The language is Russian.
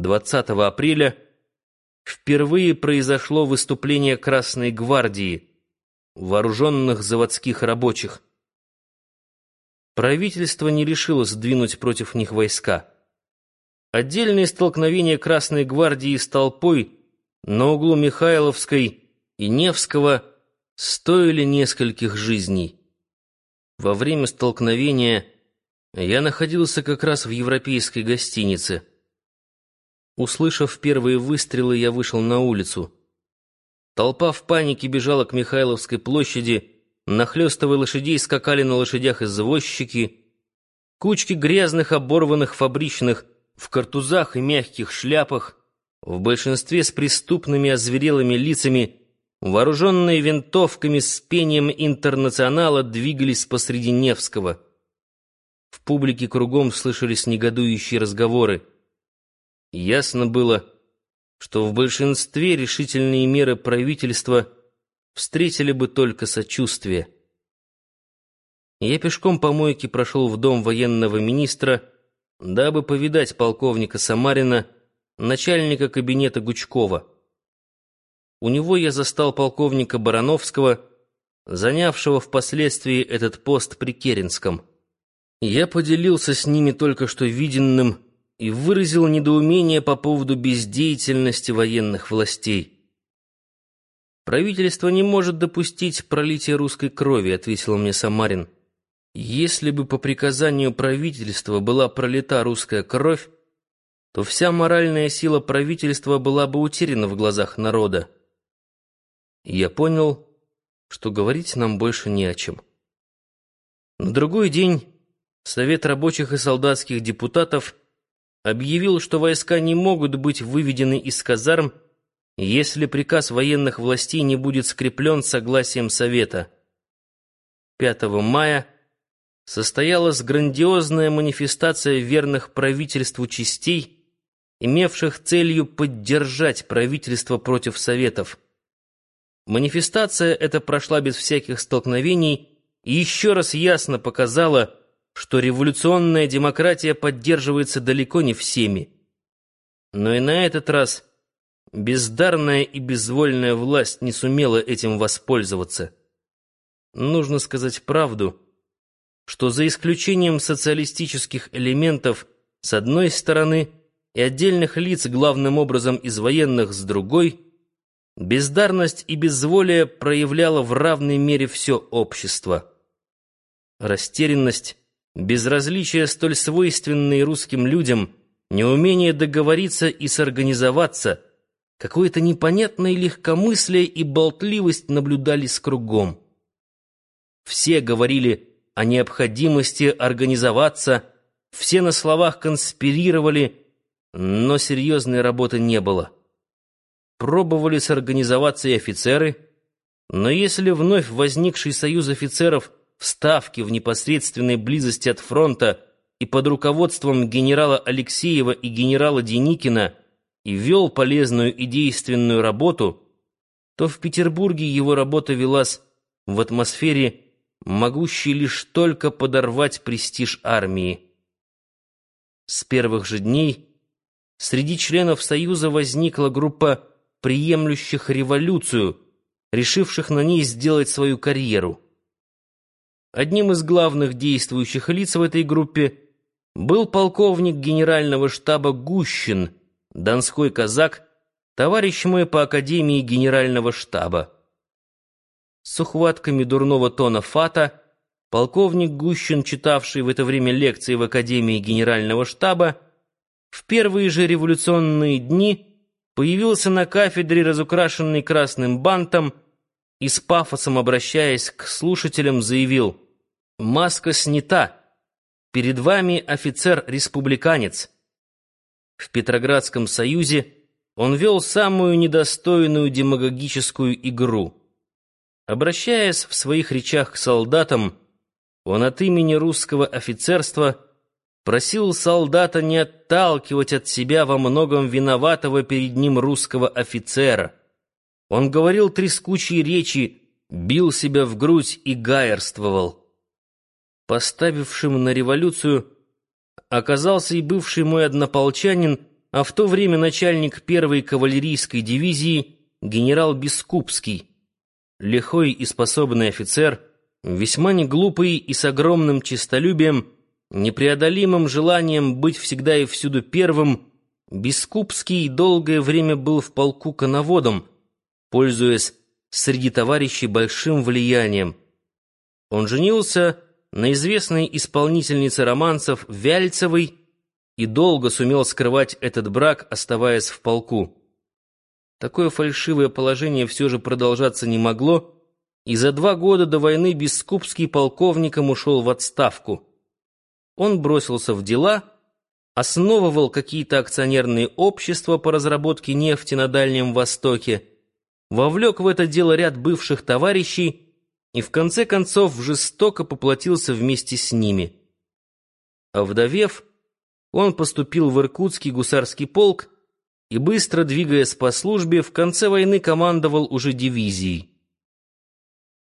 20 апреля впервые произошло выступление Красной гвардии, вооруженных заводских рабочих. Правительство не решило сдвинуть против них войска. Отдельные столкновения Красной гвардии с толпой на углу Михайловской и Невского стоили нескольких жизней. Во время столкновения я находился как раз в европейской гостинице. Услышав первые выстрелы, я вышел на улицу. Толпа в панике бежала к Михайловской площади, нахлёстывая лошадей, скакали на лошадях извозчики. Кучки грязных, оборванных фабричных в картузах и мягких шляпах, в большинстве с преступными озверелыми лицами, вооруженные винтовками с пением интернационала, двигались посреди Невского. В публике кругом слышались негодующие разговоры. Ясно было, что в большинстве решительные меры правительства встретили бы только сочувствие. Я пешком по мойке прошел в дом военного министра, дабы повидать полковника Самарина, начальника кабинета Гучкова. У него я застал полковника Барановского, занявшего впоследствии этот пост при Керенском. Я поделился с ними только что виденным и выразил недоумение по поводу бездеятельности военных властей. «Правительство не может допустить пролития русской крови», — ответил мне Самарин. «Если бы по приказанию правительства была пролита русская кровь, то вся моральная сила правительства была бы утеряна в глазах народа». Я понял, что говорить нам больше не о чем. На другой день Совет рабочих и солдатских депутатов объявил, что войска не могут быть выведены из казарм, если приказ военных властей не будет скреплен согласием Совета. 5 мая состоялась грандиозная манифестация верных правительству частей, имевших целью поддержать правительство против Советов. Манифестация эта прошла без всяких столкновений и еще раз ясно показала, что революционная демократия поддерживается далеко не всеми. Но и на этот раз бездарная и безвольная власть не сумела этим воспользоваться. Нужно сказать правду, что за исключением социалистических элементов с одной стороны и отдельных лиц, главным образом из военных, с другой, бездарность и безволие проявляло в равной мере все общество. Растерянность Безразличие, столь свойственное русским людям, неумение договориться и сорганизоваться, какое-то непонятное легкомыслие и болтливость наблюдались кругом. Все говорили о необходимости организоваться, все на словах конспирировали, но серьезной работы не было. Пробовали сорганизоваться и офицеры, но если вновь возникший союз офицеров – в Ставке в непосредственной близости от фронта и под руководством генерала Алексеева и генерала Деникина и вел полезную и действенную работу, то в Петербурге его работа велась в атмосфере, могущей лишь только подорвать престиж армии. С первых же дней среди членов Союза возникла группа приемлющих революцию, решивших на ней сделать свою карьеру. Одним из главных действующих лиц в этой группе был полковник генерального штаба Гущин, донской казак, товарищ мой по Академии генерального штаба. С ухватками дурного тона фата полковник Гущин, читавший в это время лекции в Академии генерального штаба, в первые же революционные дни появился на кафедре, разукрашенный красным бантом, и с пафосом обращаясь к слушателям заявил — Маска снята. Перед вами офицер-республиканец. В Петроградском союзе он вел самую недостойную демагогическую игру. Обращаясь в своих речах к солдатам, он от имени русского офицерства просил солдата не отталкивать от себя во многом виноватого перед ним русского офицера. Он говорил трескучие речи, бил себя в грудь и гаерствовал поставившим на революцию, оказался и бывший мой однополчанин, а в то время начальник первой кавалерийской дивизии генерал Бескупский, лихой и способный офицер, весьма неглупый и с огромным честолюбием, непреодолимым желанием быть всегда и всюду первым, Бескупский долгое время был в полку коноводом, пользуясь среди товарищей большим влиянием. Он женился на известной исполнительнице романсов Вяльцевой и долго сумел скрывать этот брак, оставаясь в полку. Такое фальшивое положение все же продолжаться не могло, и за два года до войны Бескупский полковником ушел в отставку. Он бросился в дела, основывал какие-то акционерные общества по разработке нефти на Дальнем Востоке, вовлек в это дело ряд бывших товарищей и в конце концов жестоко поплатился вместе с ними. Овдовев, он поступил в Иркутский гусарский полк и, быстро двигаясь по службе, в конце войны командовал уже дивизией.